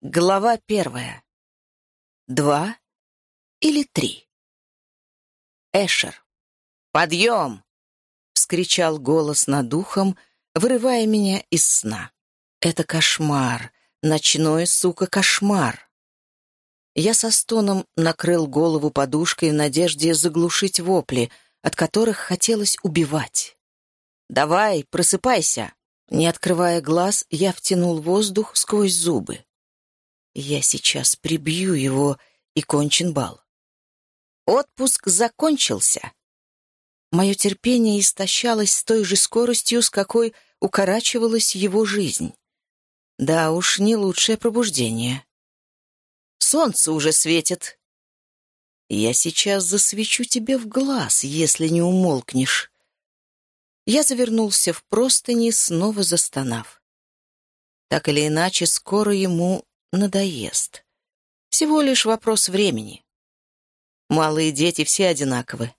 Глава первая. Два или три? Эшер. «Подъем!» — вскричал голос над ухом, вырывая меня из сна. «Это кошмар! Ночной, сука, кошмар!» Я со стоном накрыл голову подушкой в надежде заглушить вопли, от которых хотелось убивать. «Давай, просыпайся!» Не открывая глаз, я втянул воздух сквозь зубы. Я сейчас прибью его, и кончен бал. Отпуск закончился. Мое терпение истощалось с той же скоростью, с какой укорачивалась его жизнь. Да уж, не лучшее пробуждение. Солнце уже светит. Я сейчас засвечу тебе в глаз, если не умолкнешь. Я завернулся в простыни, снова застонав. Так или иначе, скоро ему надоест. Всего лишь вопрос времени. Малые дети все одинаковы.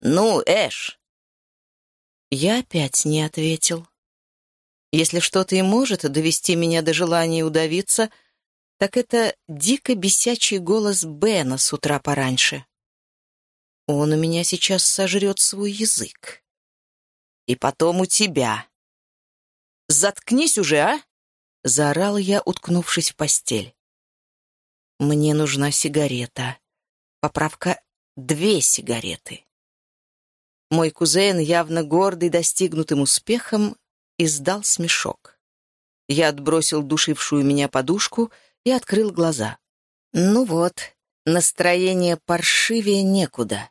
«Ну, Эш!» Я опять не ответил. Если что-то и может довести меня до желания удавиться, так это дико бесячий голос Бена с утра пораньше. Он у меня сейчас сожрет свой язык. И потом у тебя. Заткнись уже, а? — заорал я, уткнувшись в постель. «Мне нужна сигарета. Поправка — две сигареты». Мой кузен, явно гордый достигнутым успехом, издал смешок. Я отбросил душившую меня подушку и открыл глаза. «Ну вот, настроение паршивее некуда.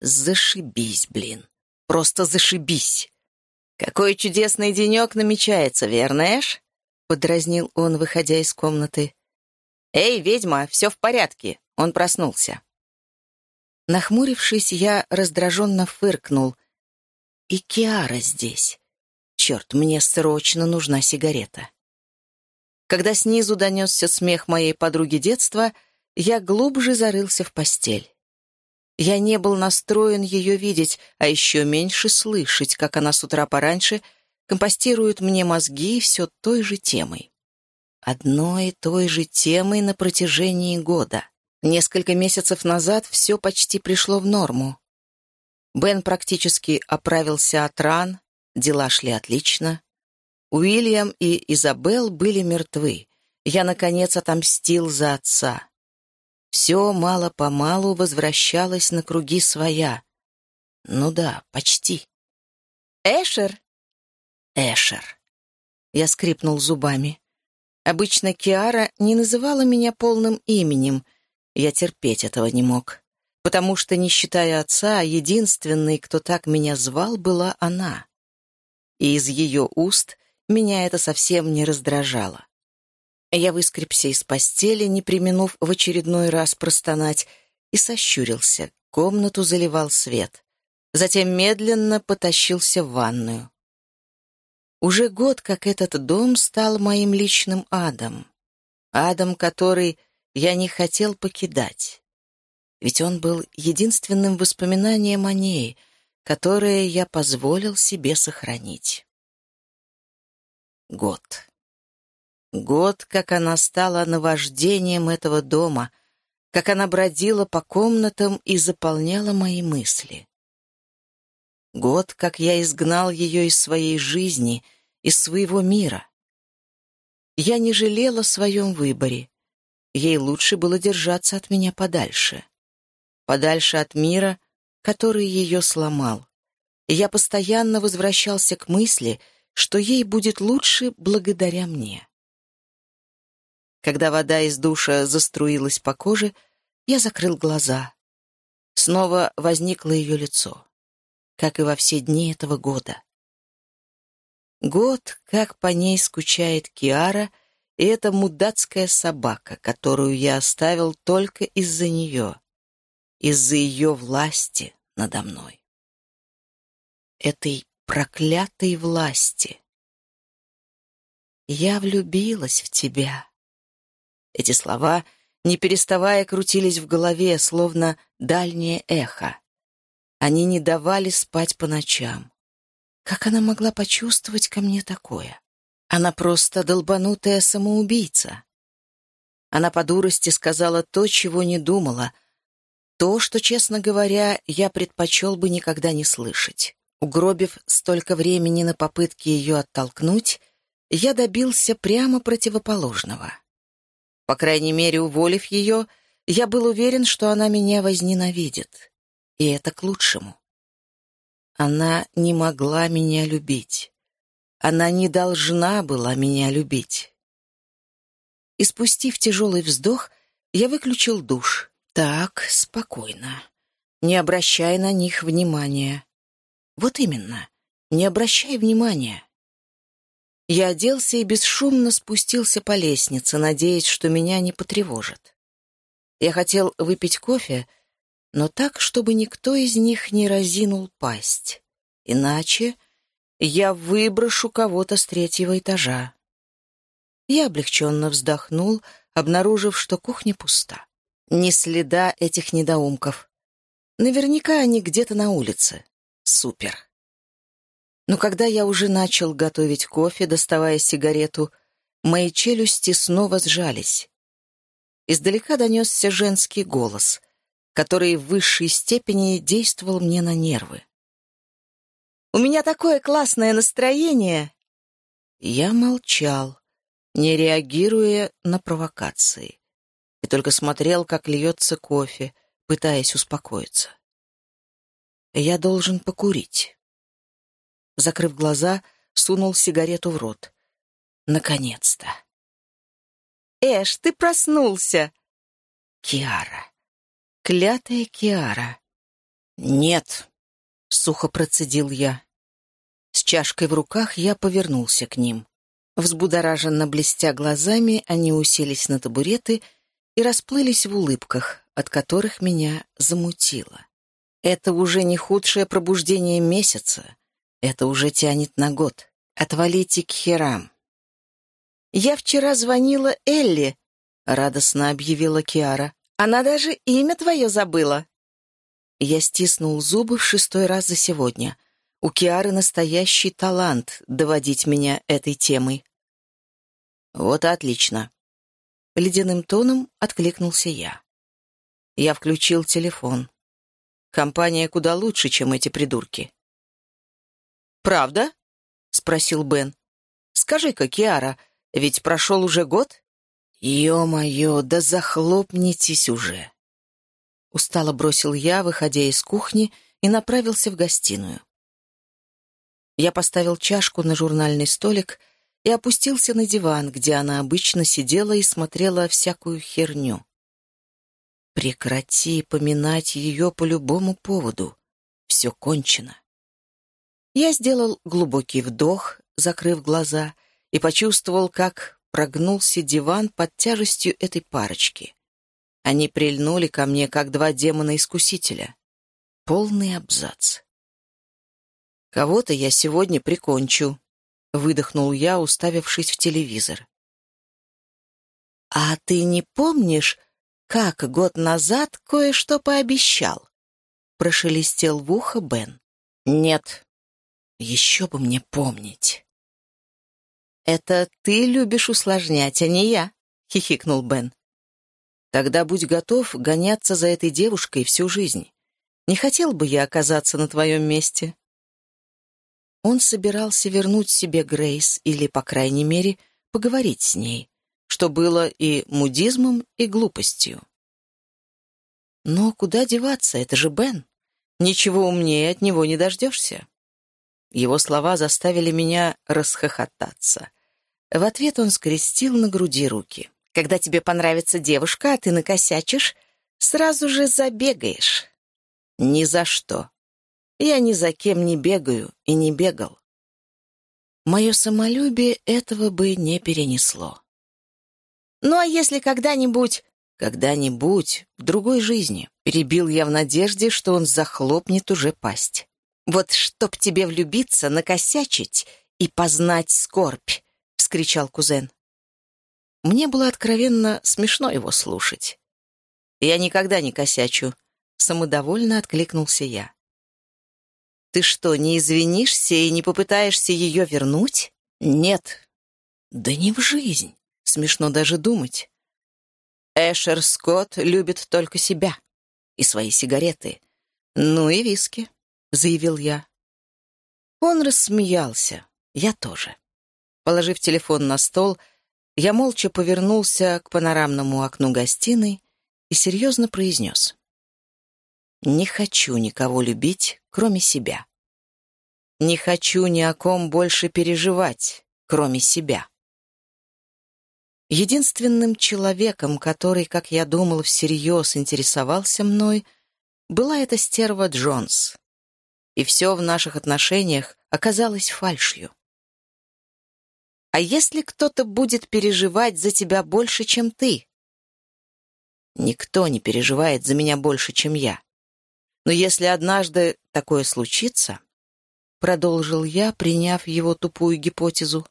Зашибись, блин. Просто зашибись. Какой чудесный денек намечается, верно, Эш?» Подразнил он, выходя из комнаты. «Эй, ведьма, все в порядке!» Он проснулся. Нахмурившись, я раздраженно фыркнул. «И Киара здесь. Черт, мне срочно нужна сигарета». Когда снизу донесся смех моей подруги детства, я глубже зарылся в постель. Я не был настроен ее видеть, а еще меньше слышать, как она с утра пораньше — компостируют мне мозги все той же темой. Одной и той же темой на протяжении года. Несколько месяцев назад все почти пришло в норму. Бен практически оправился от ран, дела шли отлично. Уильям и Изабел были мертвы. Я, наконец, отомстил за отца. Все мало-помалу возвращалось на круги своя. Ну да, почти. «Эшер!» Эшер. Я скрипнул зубами. Обычно Киара не называла меня полным именем. Я терпеть этого не мог. Потому что, не считая отца, единственной, кто так меня звал, была она. И из ее уст меня это совсем не раздражало. Я выскребся из постели, не применув в очередной раз простонать, и сощурился. Комнату заливал свет. Затем медленно потащился в ванную. Уже год, как этот дом стал моим личным адом. Адом, который я не хотел покидать. Ведь он был единственным воспоминанием о ней, которое я позволил себе сохранить. Год. Год, как она стала наваждением этого дома, как она бродила по комнатам и заполняла мои мысли. Год, как я изгнал ее из своей жизни, из своего мира. Я не жалела о своем выборе. Ей лучше было держаться от меня подальше. Подальше от мира, который ее сломал. Я постоянно возвращался к мысли, что ей будет лучше благодаря мне. Когда вода из душа заструилась по коже, я закрыл глаза. Снова возникло ее лицо как и во все дни этого года. Год, как по ней скучает Киара, и эта мудацкая собака, которую я оставил только из-за нее, из-за ее власти надо мной. Этой проклятой власти. «Я влюбилась в тебя». Эти слова, не переставая, крутились в голове, словно дальнее эхо. Они не давали спать по ночам. Как она могла почувствовать ко мне такое? Она просто долбанутая самоубийца. Она по дурости сказала то, чего не думала, то, что, честно говоря, я предпочел бы никогда не слышать. Угробив столько времени на попытки ее оттолкнуть, я добился прямо противоположного. По крайней мере, уволив ее, я был уверен, что она меня возненавидит. И это к лучшему. Она не могла меня любить. Она не должна была меня любить. И спустив тяжелый вздох, я выключил душ. Так, спокойно. Не обращай на них внимания. Вот именно, не обращай внимания. Я оделся и бесшумно спустился по лестнице, надеясь, что меня не потревожит. Я хотел выпить кофе, но так, чтобы никто из них не разинул пасть. Иначе я выброшу кого-то с третьего этажа. Я облегченно вздохнул, обнаружив, что кухня пуста. Ни следа этих недоумков. Наверняка они где-то на улице. Супер. Но когда я уже начал готовить кофе, доставая сигарету, мои челюсти снова сжались. Издалека донесся женский голос, который в высшей степени действовал мне на нервы. «У меня такое классное настроение!» Я молчал, не реагируя на провокации, и только смотрел, как льется кофе, пытаясь успокоиться. «Я должен покурить» закрыв глаза, сунул сигарету в рот. Наконец-то. «Эш, ты проснулся!» «Киара! Клятая Киара!» «Нет!» — сухо процедил я. С чашкой в руках я повернулся к ним. Взбудораженно блестя глазами, они уселись на табуреты и расплылись в улыбках, от которых меня замутило. Это уже не худшее пробуждение месяца. Это уже тянет на год. Отвалите к херам. «Я вчера звонила Элли», — радостно объявила Киара. «Она даже имя твое забыла». Я стиснул зубы в шестой раз за сегодня. У Киары настоящий талант доводить меня этой темой. «Вот отлично». Ледяным тоном откликнулся я. Я включил телефон. Компания куда лучше, чем эти придурки. «Правда?» — спросил Бен. «Скажи-ка, Киара, ведь прошел уже год?» «Е-мое, да захлопнитесь уже!» Устало бросил я, выходя из кухни, и направился в гостиную. Я поставил чашку на журнальный столик и опустился на диван, где она обычно сидела и смотрела всякую херню. Прекрати поминать ее по любому поводу. Все кончено. Я сделал глубокий вдох, закрыв глаза, и почувствовал, как прогнулся диван под тяжестью этой парочки. Они прильнули ко мне, как два демона-искусителя. Полный абзац. «Кого-то я сегодня прикончу», — выдохнул я, уставившись в телевизор. «А ты не помнишь, как год назад кое-что пообещал?» — прошелестел в ухо Бен. «Нет», еще бы мне помнить. «Это ты любишь усложнять, а не я», — хихикнул Бен. «Тогда будь готов гоняться за этой девушкой всю жизнь. Не хотел бы я оказаться на твоем месте». Он собирался вернуть себе Грейс или, по крайней мере, поговорить с ней, что было и мудизмом, и глупостью. Но куда деваться, это же Бен. Ничего умнее от него не дождешься. Его слова заставили меня расхохотаться. В ответ он скрестил на груди руки. «Когда тебе понравится девушка, а ты накосячишь, сразу же забегаешь». «Ни за что. Я ни за кем не бегаю и не бегал». Мое самолюбие этого бы не перенесло. «Ну а если когда-нибудь...» «Когда-нибудь, в другой жизни», перебил я в надежде, что он захлопнет уже пасть. «Вот чтоб тебе влюбиться, накосячить и познать скорбь!» — вскричал кузен. Мне было откровенно смешно его слушать. «Я никогда не косячу», — самодовольно откликнулся я. «Ты что, не извинишься и не попытаешься ее вернуть?» «Нет». «Да не в жизнь. Смешно даже думать. Эшер Скотт любит только себя и свои сигареты. Ну и виски, — заявил я. Он рассмеялся, я тоже. Положив телефон на стол, я молча повернулся к панорамному окну гостиной и серьезно произнес. «Не хочу никого любить, кроме себя. Не хочу ни о ком больше переживать, кроме себя». Единственным человеком, который, как я думал, всерьез интересовался мной, была эта стерва Джонс. И все в наших отношениях оказалось фальшью. А если кто-то будет переживать за тебя больше, чем ты? Никто не переживает за меня больше, чем я. Но если однажды такое случится, продолжил я, приняв его тупую гипотезу,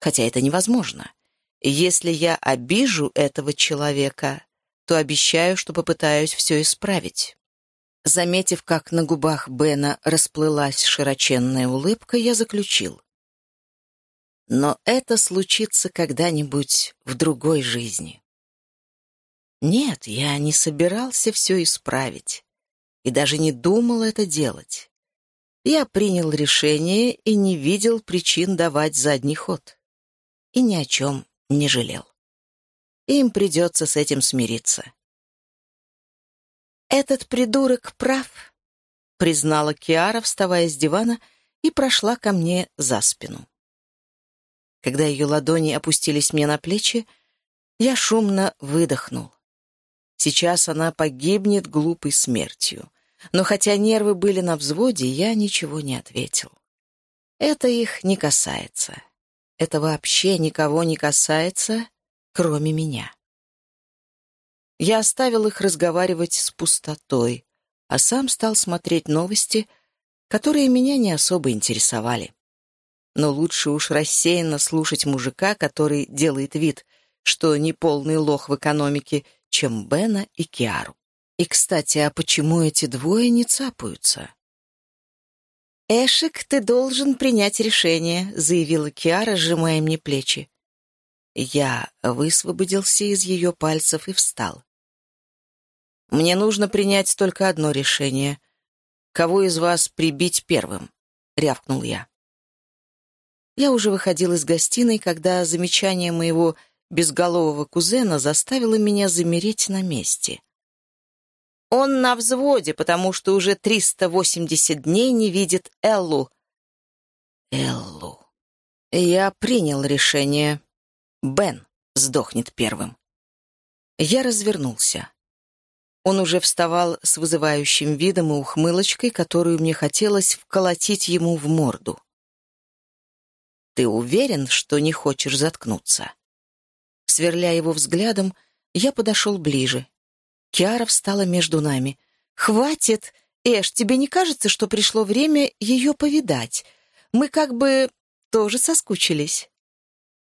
хотя это невозможно, если я обижу этого человека, то обещаю, что попытаюсь все исправить. Заметив, как на губах Бена расплылась широченная улыбка, я заключил. Но это случится когда-нибудь в другой жизни. Нет, я не собирался все исправить и даже не думал это делать. Я принял решение и не видел причин давать задний ход. И ни о чем не жалел. Им придется с этим смириться. «Этот придурок прав», — признала Киара, вставая с дивана, и прошла ко мне за спину. Когда ее ладони опустились мне на плечи, я шумно выдохнул. Сейчас она погибнет глупой смертью. Но хотя нервы были на взводе, я ничего не ответил. Это их не касается. Это вообще никого не касается, кроме меня. Я оставил их разговаривать с пустотой, а сам стал смотреть новости, которые меня не особо интересовали. Но лучше уж рассеянно слушать мужика, который делает вид, что не полный лох в экономике, чем Бена и Киару. И, кстати, а почему эти двое не цапаются? «Эшик, ты должен принять решение», — заявила Киара, сжимая мне плечи. Я высвободился из ее пальцев и встал. «Мне нужно принять только одно решение. Кого из вас прибить первым?» — рявкнул я. Я уже выходил из гостиной, когда замечание моего безголового кузена заставило меня замереть на месте. Он на взводе, потому что уже 380 дней не видит Эллу. Эллу. Я принял решение. Бен сдохнет первым. Я развернулся. Он уже вставал с вызывающим видом и ухмылочкой, которую мне хотелось вколотить ему в морду. «Ты уверен, что не хочешь заткнуться?» Сверля его взглядом, я подошел ближе. Киара встала между нами. «Хватит! Эш, тебе не кажется, что пришло время ее повидать? Мы как бы тоже соскучились».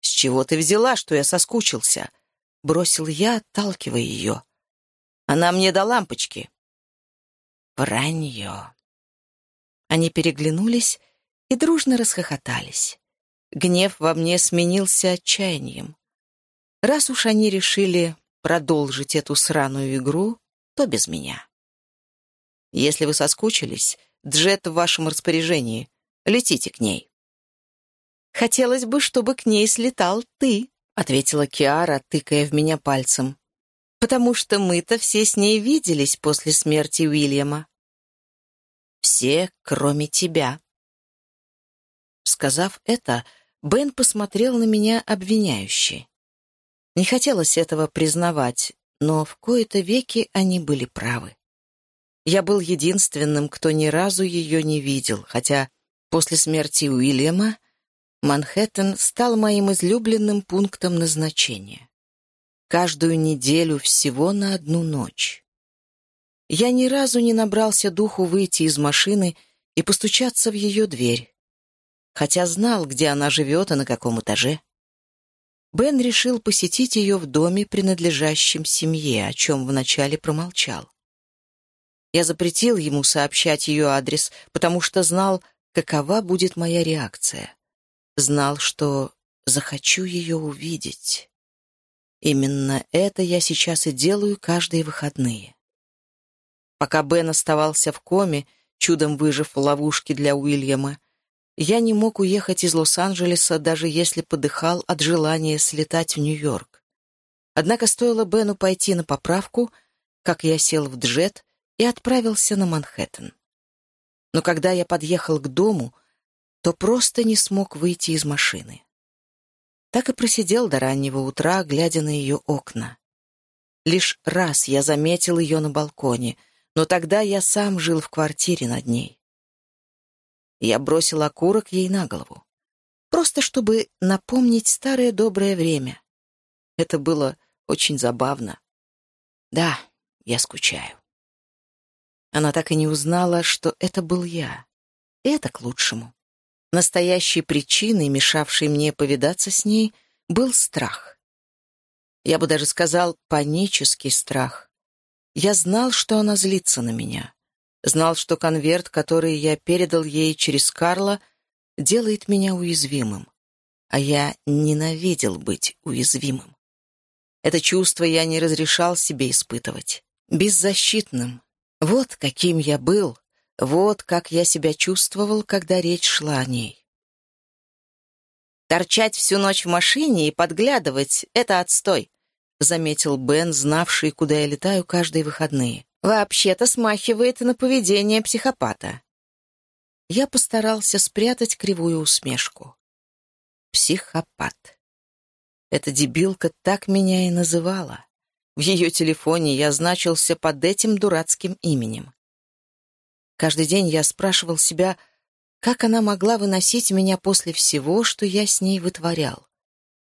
«С чего ты взяла, что я соскучился?» — бросил я, отталкивая ее. «Она мне до лампочки». «Вранье». Они переглянулись и дружно расхохотались. Гнев во мне сменился отчаянием. Раз уж они решили продолжить эту сраную игру, то без меня. Если вы соскучились, Джет в вашем распоряжении. Летите к ней. «Хотелось бы, чтобы к ней слетал ты», — ответила Киара, тыкая в меня пальцем. «Потому что мы-то все с ней виделись после смерти Уильяма». «Все, кроме тебя». Сказав это, Бен посмотрел на меня обвиняюще. Не хотелось этого признавать, но в кои-то веки они были правы. Я был единственным, кто ни разу ее не видел, хотя после смерти Уильяма Манхэттен стал моим излюбленным пунктом назначения. Каждую неделю всего на одну ночь. Я ни разу не набрался духу выйти из машины и постучаться в ее дверь, хотя знал, где она живет и на каком этаже. Бен решил посетить ее в доме, принадлежащем семье, о чем вначале промолчал. Я запретил ему сообщать ее адрес, потому что знал, какова будет моя реакция. Знал, что захочу ее увидеть. Именно это я сейчас и делаю каждые выходные. Пока Бен оставался в коме, чудом выжив в ловушке для Уильяма, я не мог уехать из Лос-Анджелеса, даже если подыхал от желания слетать в Нью-Йорк. Однако стоило Бену пойти на поправку, как я сел в джет и отправился на Манхэттен. Но когда я подъехал к дому, то просто не смог выйти из машины. Так и просидел до раннего утра, глядя на ее окна. Лишь раз я заметил ее на балконе, но тогда я сам жил в квартире над ней. Я бросил окурок ей на голову. Просто чтобы напомнить старое доброе время. Это было очень забавно. Да, я скучаю. Она так и не узнала, что это был я. И это к лучшему. Настоящей причиной, мешавшей мне повидаться с ней, был страх. Я бы даже сказал, панический страх. Я знал, что она злится на меня. Знал, что конверт, который я передал ей через Карла, делает меня уязвимым. А я ненавидел быть уязвимым. Это чувство я не разрешал себе испытывать. Беззащитным. Вот каким я был, вот как я себя чувствовал, когда речь шла о ней. «Торчать всю ночь в машине и подглядывать — это отстой», — заметил Бен, знавший, куда я летаю каждые выходные вообще-то смахивает на поведение психопата. Я постарался спрятать кривую усмешку. Психопат. Эта дебилка так меня и называла. В ее телефоне я значился под этим дурацким именем. Каждый день я спрашивал себя, как она могла выносить меня после всего, что я с ней вытворял.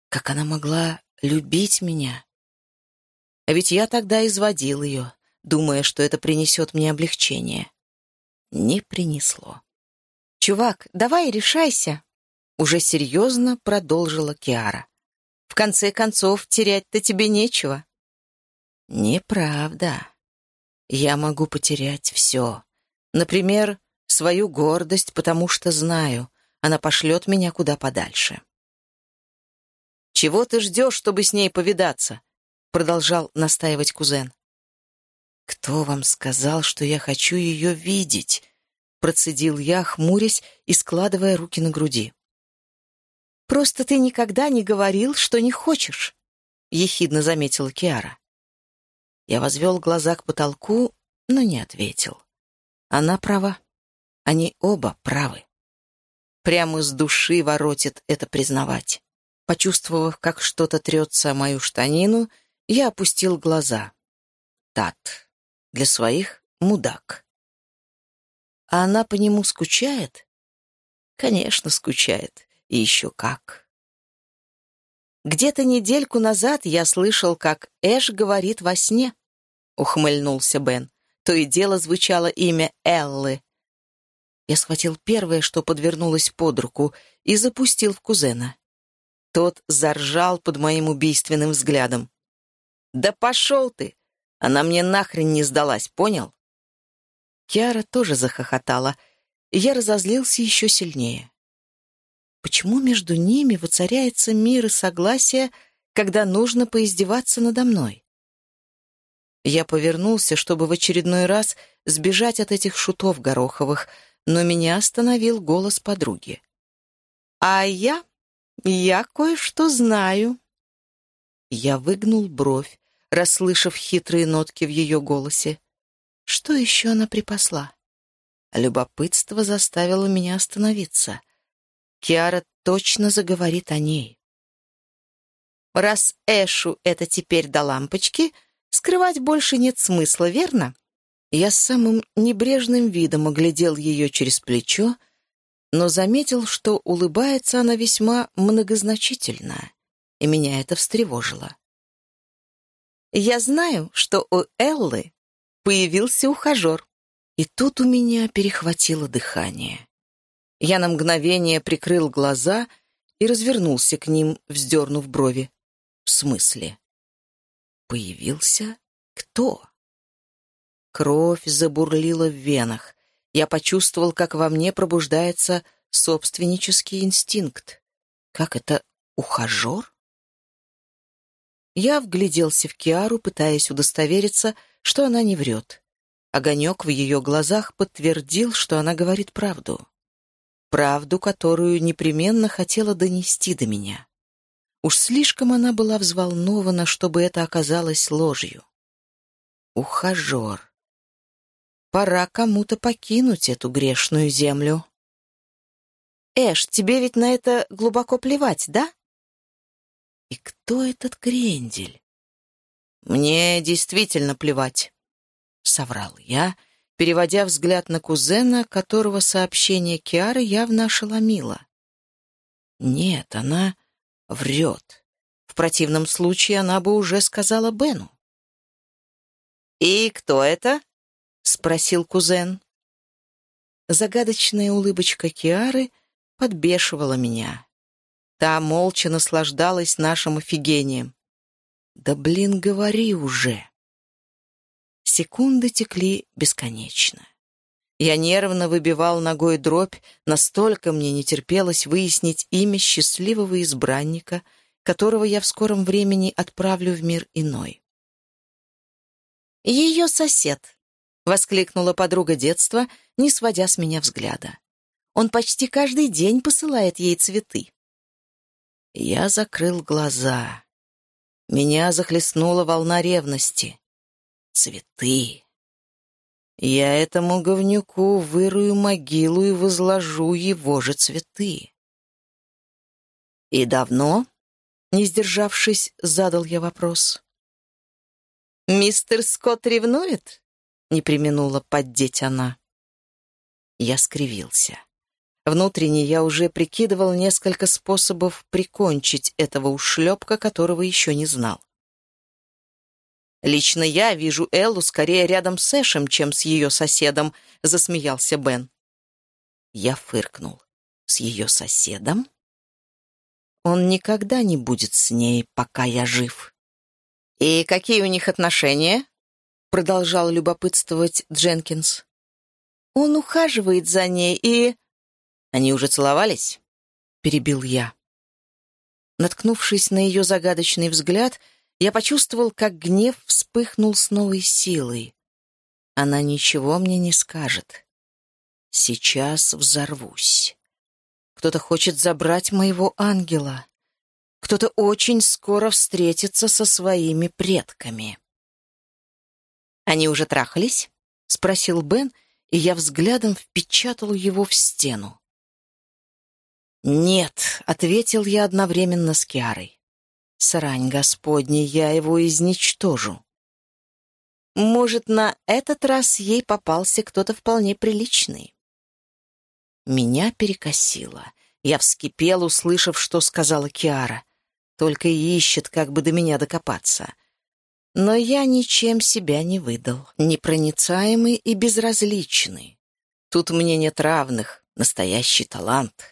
Как она могла любить меня. А ведь я тогда изводил ее, думая, что это принесет мне облегчение. Не принесло. «Чувак, давай решайся!» Уже серьезно продолжила Киара. «В конце концов, терять-то тебе нечего». «Неправда. Я могу потерять все. Например, свою гордость, потому что знаю, она пошлет меня куда подальше». «Чего ты ждешь, чтобы с ней повидаться?» продолжал настаивать кузен. «Кто вам сказал, что я хочу ее видеть?» Процедил я, хмурясь и складывая руки на груди. «Просто ты никогда не говорил, что не хочешь», — ехидно заметила Киара. Я возвел глаза к потолку, но не ответил. Она права. Они оба правы. Прямо с души воротит это признавать. Почувствовав, как что-то трется о мою штанину, я опустил глаза. Тат. Для своих — мудак. А она по нему скучает? Конечно, скучает. И еще как. Где-то недельку назад я слышал, как Эш говорит во сне, — ухмыльнулся Бен. То и дело звучало имя Эллы. Я схватил первое, что подвернулось под руку, и запустил в кузена. Тот заржал под моим убийственным взглядом. «Да пошел ты! Она мне нахрен не сдалась, понял?» Киара тоже захохотала, и я разозлился еще сильнее. Почему между ними воцаряется мир и согласие, когда нужно поиздеваться надо мной? Я повернулся, чтобы в очередной раз сбежать от этих шутов Гороховых, но меня остановил голос подруги. «А я? Я кое-что знаю». Я выгнул бровь, расслышав хитрые нотки в ее голосе. Что еще она припасла? Любопытство заставило меня остановиться. Киара точно заговорит о ней. Раз Эшу это теперь до лампочки, скрывать больше нет смысла, верно? Я самым небрежным видом оглядел ее через плечо, но заметил, что улыбается она весьма многозначительно, и меня это встревожило. Я знаю, что у Эллы появился ухажер. И тут у меня перехватило дыхание. Я на мгновение прикрыл глаза и развернулся к ним, вздернув брови. В смысле? Появился кто? Кровь забурлила в венах. Я почувствовал, как во мне пробуждается собственнический инстинкт. Как это ухажер? Я вгляделся в Киару, пытаясь удостовериться, что она не врет. Огонек в ее глазах подтвердил, что она говорит правду. Правду, которую непременно хотела донести до меня. Уж слишком она была взволнована, чтобы это оказалось ложью. Ухажер. Пора кому-то покинуть эту грешную землю. «Эш, тебе ведь на это глубоко плевать, да?» «И кто этот Грендель?» «Мне действительно плевать», — соврал я, переводя взгляд на кузена, которого сообщение Киары явно ошеломило. «Нет, она врет. В противном случае она бы уже сказала Бену». «И кто это?» — спросил кузен. Загадочная улыбочка Киары подбешивала меня. Та молча наслаждалась нашим офигением. «Да блин, говори уже!» Секунды текли бесконечно. Я нервно выбивал ногой дробь, настолько мне не терпелось выяснить имя счастливого избранника, которого я в скором времени отправлю в мир иной. «Ее сосед», — воскликнула подруга детства, не сводя с меня взгляда. «Он почти каждый день посылает ей цветы». Я закрыл глаза. Меня захлестнула волна ревности. Цветы. Я этому говнюку вырую могилу и возложу его же цветы. «И давно?» — не сдержавшись, задал я вопрос. «Мистер Скотт ревнует?» — не применула поддеть она. Я скривился. Внутренне я уже прикидывал несколько способов прикончить этого ушлепка, которого еще не знал. «Лично я вижу Эллу скорее рядом с Эшем, чем с ее соседом», — засмеялся Бен. Я фыркнул. «С ее соседом?» «Он никогда не будет с ней, пока я жив». «И какие у них отношения?» — продолжал любопытствовать Дженкинс. «Он ухаживает за ней и...» «Они уже целовались?» — перебил я. Наткнувшись на ее загадочный взгляд, я почувствовал, как гнев вспыхнул с новой силой. Она ничего мне не скажет. Сейчас взорвусь. Кто-то хочет забрать моего ангела. Кто-то очень скоро встретится со своими предками. «Они уже трахались?» — спросил Бен, и я взглядом впечатал его в стену. «Нет», — ответил я одновременно с Киарой. «Срань Господня, я его изничтожу». Может, на этот раз ей попался кто-то вполне приличный. Меня перекосило. Я вскипел, услышав, что сказала Киара только и ищет, как бы до меня докопаться. Но я ничем себя не выдал, непроницаемый и безразличный. Тут мне нет равных, настоящий талант.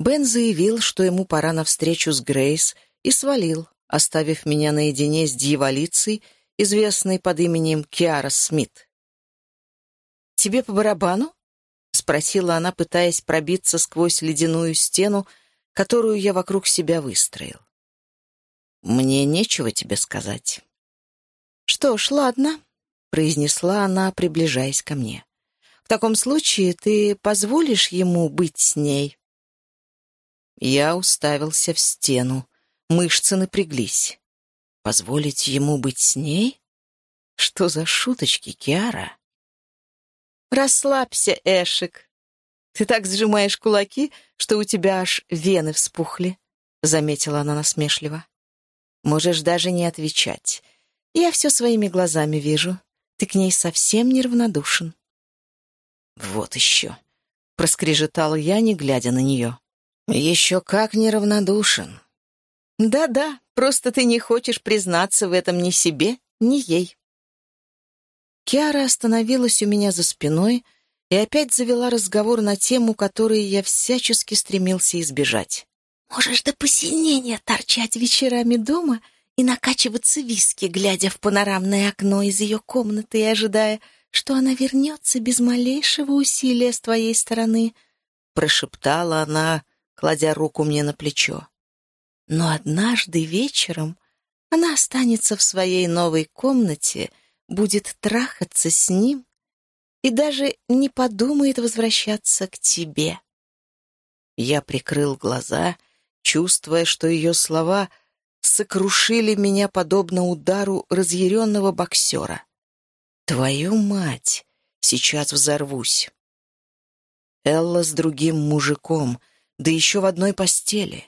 Бен заявил, что ему пора на встречу с Грейс, и свалил, оставив меня наедине с дьяволицей, известной под именем Киара Смит. «Тебе по барабану?» — спросила она, пытаясь пробиться сквозь ледяную стену, которую я вокруг себя выстроил. Мне нечего тебе сказать». «Что ж, ладно», — произнесла она, приближаясь ко мне. «В таком случае ты позволишь ему быть с ней?» Я уставился в стену. Мышцы напряглись. «Позволить ему быть с ней? Что за шуточки, Киара?» «Расслабься, Эшик. Ты так сжимаешь кулаки, что у тебя аж вены вспухли», — заметила она насмешливо. Можешь даже не отвечать. Я все своими глазами вижу. Ты к ней совсем неравнодушен. Вот еще. Проскрежетал я, не глядя на нее. Еще как неравнодушен. Да-да, просто ты не хочешь признаться в этом ни себе, ни ей. Киара остановилась у меня за спиной и опять завела разговор на тему, которой я всячески стремился избежать. Можешь до посинения торчать вечерами дома и накачиваться виски, глядя в панорамное окно из ее комнаты и ожидая, что она вернется без малейшего усилия с твоей стороны, — прошептала она, кладя руку мне на плечо. Но однажды вечером Она останется в своей новой комнате, будет трахаться с ним и даже не подумает возвращаться к тебе. Я прикрыл глаза, чувствуя, что ее слова сокрушили меня подобно удару разъяренного боксера. «Твою мать! Сейчас взорвусь!» Элла с другим мужиком, да еще в одной постели.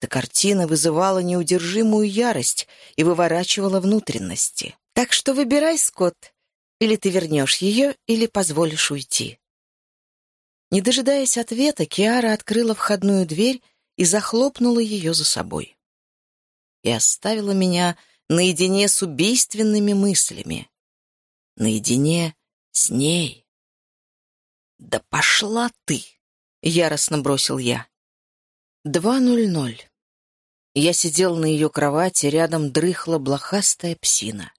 Эта картина вызывала неудержимую ярость и выворачивала внутренности. «Так что выбирай, Скотт, или ты вернешь ее, или позволишь уйти». Не дожидаясь ответа, Киара открыла входную дверь и захлопнула ее за собой. И оставила меня наедине с убийственными мыслями. Наедине с ней. «Да пошла ты!» — яростно бросил я. Два ноль ноль. Я сидел на ее кровати, рядом дрыхла блохастая псина.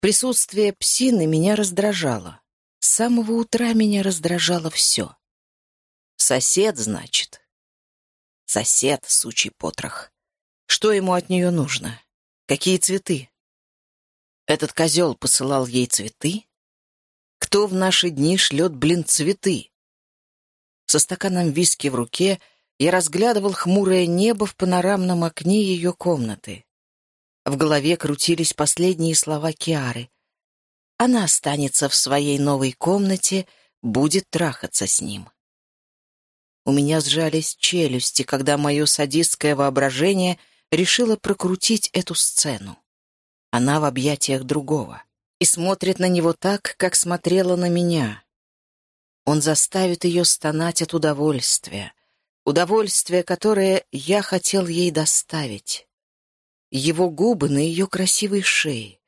Присутствие псины меня раздражало. С самого утра меня раздражало все. Сосед, значит. Сосед, сучий потрох. Что ему от нее нужно? Какие цветы? Этот козел посылал ей цветы? Кто в наши дни шлет, блин, цветы? Со стаканом виски в руке — я разглядывал хмурое небо в панорамном окне ее комнаты. В голове крутились последние слова Киары. Она останется в своей новой комнате, будет трахаться с ним. У меня сжались челюсти, когда мое садистское воображение решило прокрутить эту сцену. Она в объятиях другого и смотрит на него так, как смотрела на меня. Он заставит ее стонать от удовольствия, удовольствие, которое я хотел ей доставить. Его губы на ее красивой шее,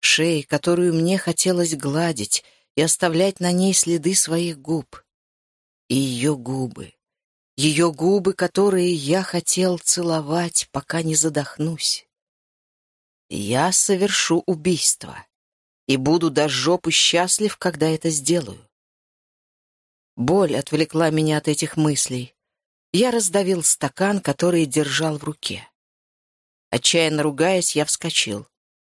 шее, которую мне хотелось гладить и оставлять на ней следы своих губ. И ее губы, ее губы, которые я хотел целовать, пока не задохнусь. Я совершу убийство и буду до жопы счастлив, когда это сделаю. Боль отвлекла меня от этих мыслей. Я раздавил стакан, который держал в руке. Отчаянно ругаясь, я вскочил.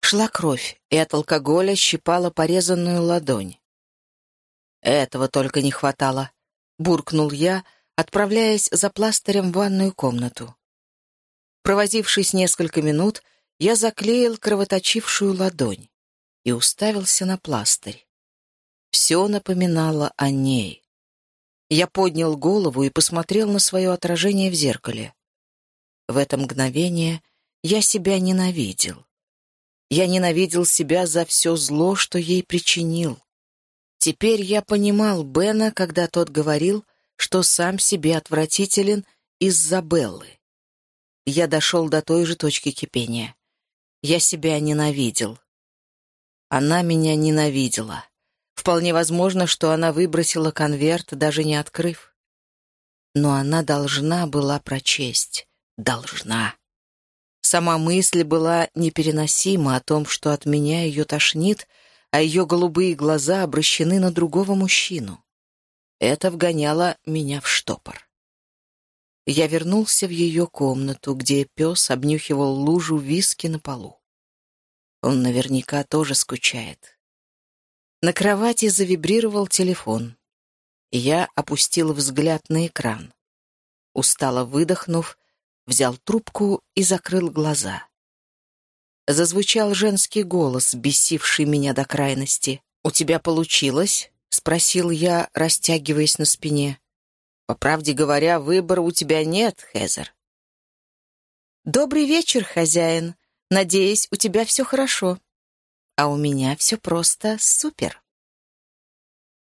Шла кровь, и от алкоголя щипала порезанную ладонь. «Этого только не хватало», — буркнул я, отправляясь за пластырем в ванную комнату. Провозившись несколько минут, я заклеил кровоточившую ладонь и уставился на пластырь. Все напоминало о ней. Я поднял голову и посмотрел на свое отражение в зеркале. В это мгновение я себя ненавидел. Я ненавидел себя за все зло, что ей причинил. Теперь я понимал Бена, когда тот говорил, что сам себе отвратителен из-за Беллы. Я дошел до той же точки кипения. Я себя ненавидел. Она меня ненавидела. Вполне возможно, что она выбросила конверт, даже не открыв. Но она должна была прочесть. Должна. Сама мысль была непереносима о том, что от меня ее тошнит, а ее голубые глаза обращены на другого мужчину. Это вгоняло меня в штопор. Я вернулся в ее комнату, где пес обнюхивал лужу виски на полу. Он наверняка тоже скучает. На кровати завибрировал телефон. Я опустил взгляд на экран. Устало выдохнув, взял трубку и закрыл глаза. Зазвучал женский голос, бесивший меня до крайности. «У тебя получилось?» — спросил я, растягиваясь на спине. «По правде говоря, выбора у тебя нет, Хезер». «Добрый вечер, хозяин. Надеюсь, у тебя все хорошо». А у меня все просто супер.